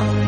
Oh.